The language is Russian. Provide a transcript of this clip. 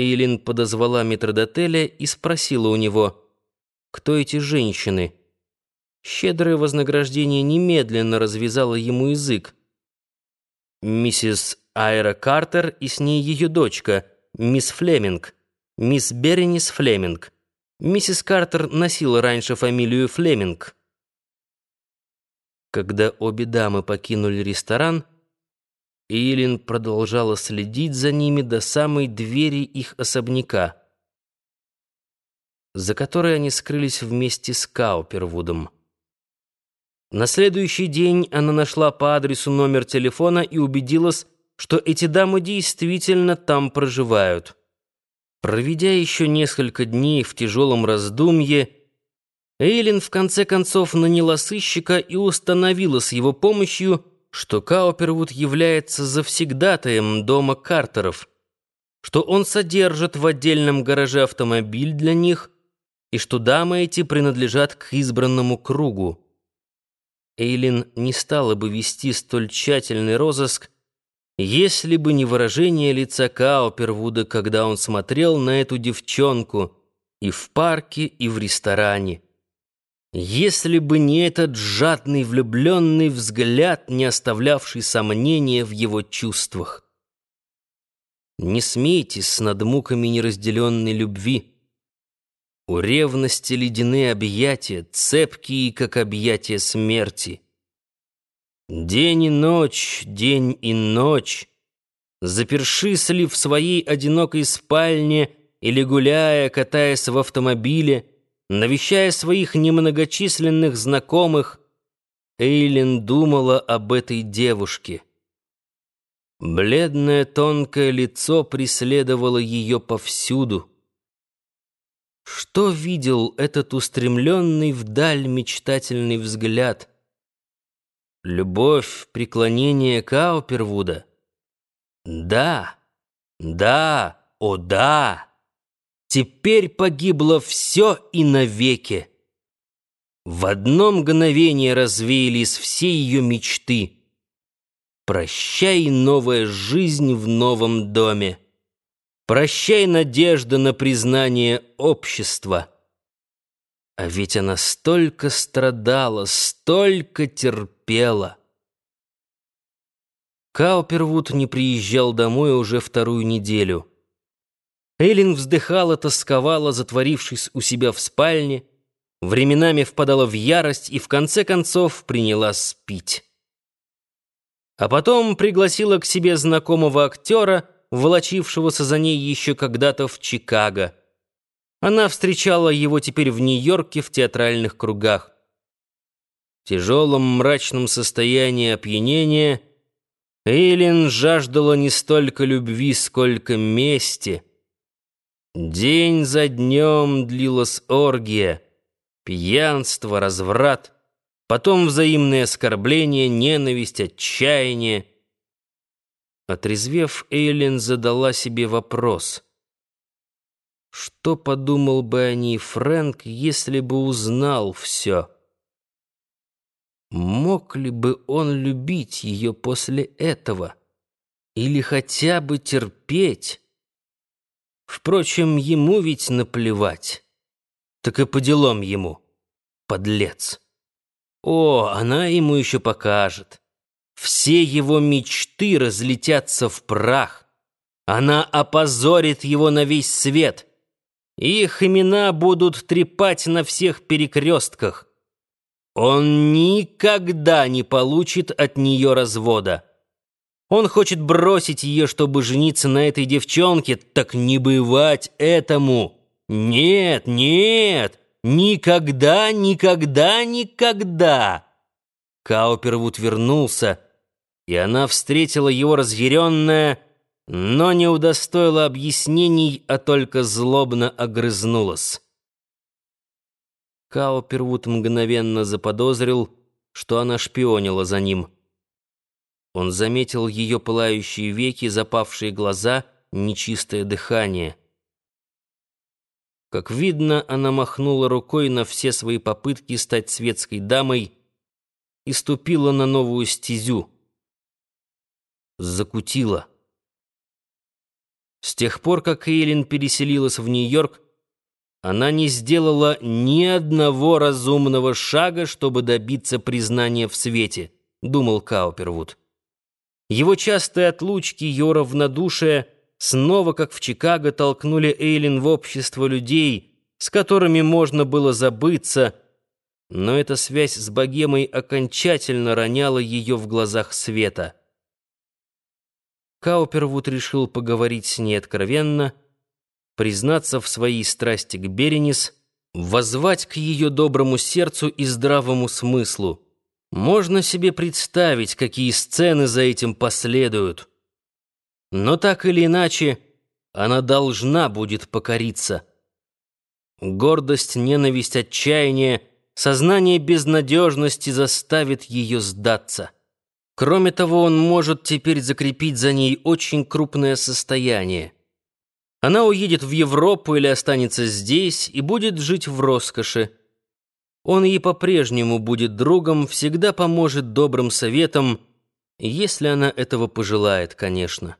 Эйлин подозвала метрдотеля и спросила у него, кто эти женщины. Щедрое вознаграждение немедленно развязало ему язык. Миссис Айра Картер и с ней ее дочка, мисс Флеминг, мисс Беренис Флеминг. Миссис Картер носила раньше фамилию Флеминг. Когда обе дамы покинули ресторан, Эйлин продолжала следить за ними до самой двери их особняка, за которой они скрылись вместе с Каупервудом. На следующий день она нашла по адресу номер телефона и убедилась, что эти дамы действительно там проживают. Проведя еще несколько дней в тяжелом раздумье, Эйлин в конце концов наняла сыщика и установила с его помощью, что Каупервуд является завсегдатаем дома Картеров, что он содержит в отдельном гараже автомобиль для них и что дамы эти принадлежат к избранному кругу. Эйлин не стала бы вести столь тщательный розыск, если бы не выражение лица Каупервуда, когда он смотрел на эту девчонку и в парке, и в ресторане. Если бы не этот жадный влюбленный взгляд, не оставлявший сомнения в его чувствах. Не смейтесь над муками неразделенной любви. У ревности ледяные объятия, цепкие, как объятия смерти. День и ночь, день и ночь, запершись ли в своей одинокой спальне или гуляя, катаясь в автомобиле, Навещая своих немногочисленных знакомых, Эйлин думала об этой девушке. Бледное тонкое лицо преследовало ее повсюду. Что видел этот устремленный вдаль мечтательный взгляд? Любовь, преклонение Каупервуда? Да, да, о да! Теперь погибло все и навеки. В одно мгновение развеялись все ее мечты. Прощай, новая жизнь в новом доме. Прощай, надежда на признание общества. А ведь она столько страдала, столько терпела. Каупервуд не приезжал домой уже вторую неделю. Эйлин вздыхала, тосковала, затворившись у себя в спальне, временами впадала в ярость и в конце концов приняла спить. А потом пригласила к себе знакомого актера, волочившегося за ней еще когда-то в Чикаго. Она встречала его теперь в Нью-Йорке в театральных кругах. В тяжелом мрачном состоянии опьянения Эйлин жаждала не столько любви, сколько мести — День за днем длилась оргия, пьянство, разврат, потом взаимные оскорбления, ненависть, отчаяние. Отрезвев, Эйлин задала себе вопрос. Что подумал бы о ней Фрэнк, если бы узнал все? Мог ли бы он любить ее после этого? Или хотя бы терпеть? Впрочем, ему ведь наплевать. Так и по делам ему, подлец. О, она ему еще покажет. Все его мечты разлетятся в прах. Она опозорит его на весь свет. Их имена будут трепать на всех перекрестках. Он никогда не получит от нее развода. Он хочет бросить ее, чтобы жениться на этой девчонке, так не бывать этому. Нет, нет, никогда, никогда, никогда. Каупервуд вернулся, и она встретила его разъяренная, но не удостоила объяснений, а только злобно огрызнулась. Каупервуд мгновенно заподозрил, что она шпионила за ним. Он заметил ее пылающие веки, запавшие глаза, нечистое дыхание. Как видно, она махнула рукой на все свои попытки стать светской дамой и ступила на новую стезю. Закутила. С тех пор, как Эйлин переселилась в Нью-Йорк, она не сделала ни одного разумного шага, чтобы добиться признания в свете, думал Каупервуд. Его частые отлучки, ее равнодушие снова, как в Чикаго, толкнули Эйлин в общество людей, с которыми можно было забыться, но эта связь с богемой окончательно роняла ее в глазах света. Каупервуд решил поговорить с ней откровенно, признаться в своей страсти к Беренис, воззвать к ее доброму сердцу и здравому смыслу. Можно себе представить, какие сцены за этим последуют. Но так или иначе, она должна будет покориться. Гордость, ненависть, отчаяние, сознание безнадежности заставит ее сдаться. Кроме того, он может теперь закрепить за ней очень крупное состояние. Она уедет в Европу или останется здесь и будет жить в роскоши. Он ей по-прежнему будет другом, всегда поможет добрым советом, если она этого пожелает, конечно.